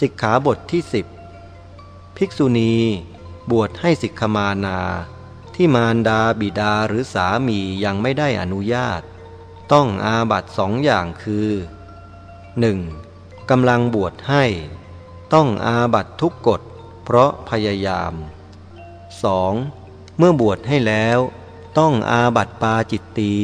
สิกขาบทที่สิบภิกษุณีบวชให้สิกขมานา ที่มารดาบิดาหรือสามียังไม่ได้อนุญาต ต้องอาบัตสองอย่างคือ 1. กำลังบวชให้ ต้องอาบัตทุกกฎ เพราะพยายาม 2. เมื่อบวชให้แล้ว ต้องอาบัตปาจิตตี